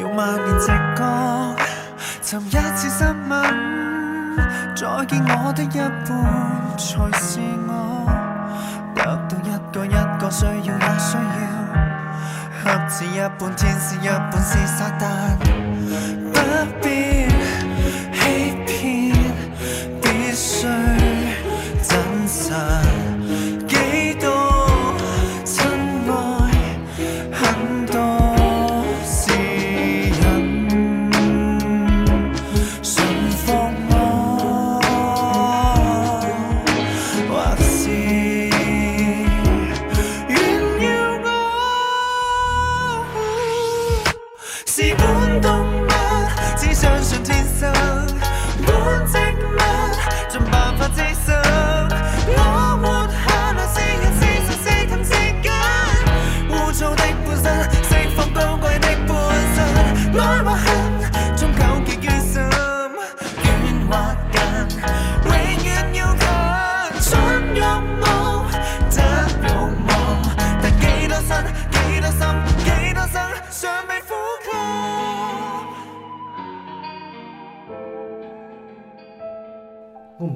用萬年直覺尋一次失吻，再見我的一半才是我，得到一個一個需要也需要，一半天使，一半是撒旦。不 a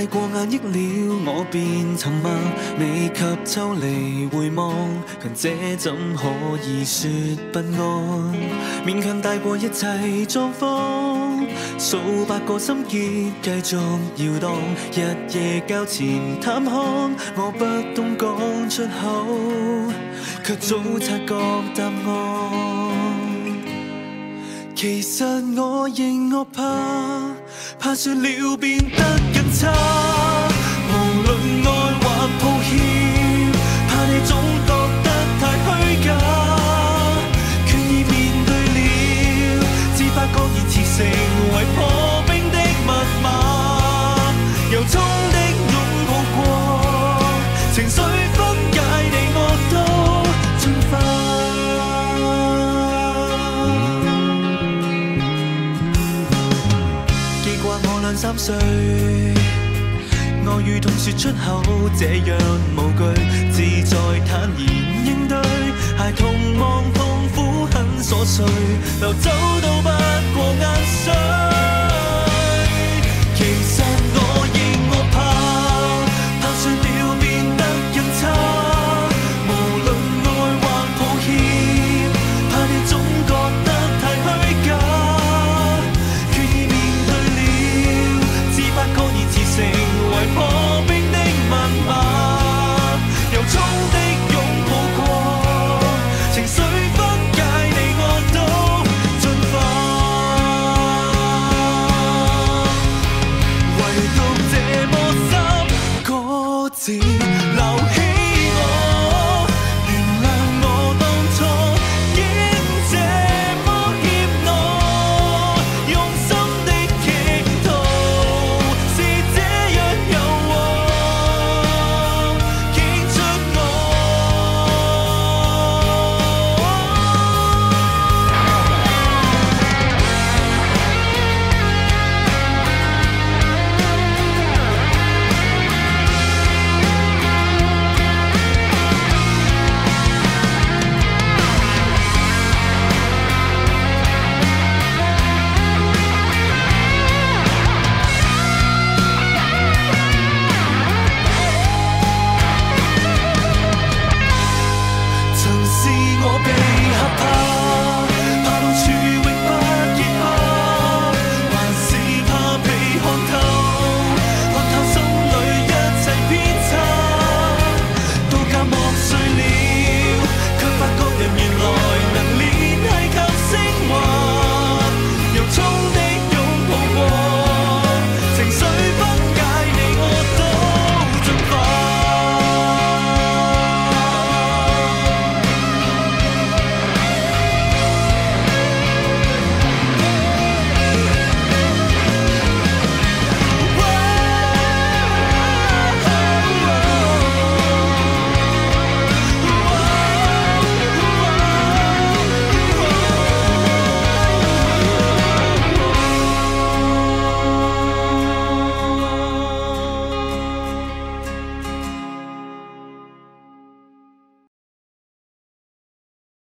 太过压抑了，我便沉默，未及抽离回望，强者怎可以说不安？勉强带过一切状况，数百个心结继续摇荡，日夜交缠探看，我不懂讲出口，却早察觉答案。其实我认我怕，怕说了变得。他，无论爱或抱歉，怕你总觉得太虚假。决意面对了，自发觉以前成为破冰的密码，由衷的拥抱过，情绪分解你我都进化。结果我两三碎。如同说出口，这样无惧，自在坦然应对。孩童望痛苦，很琐碎，流走都不过眼水。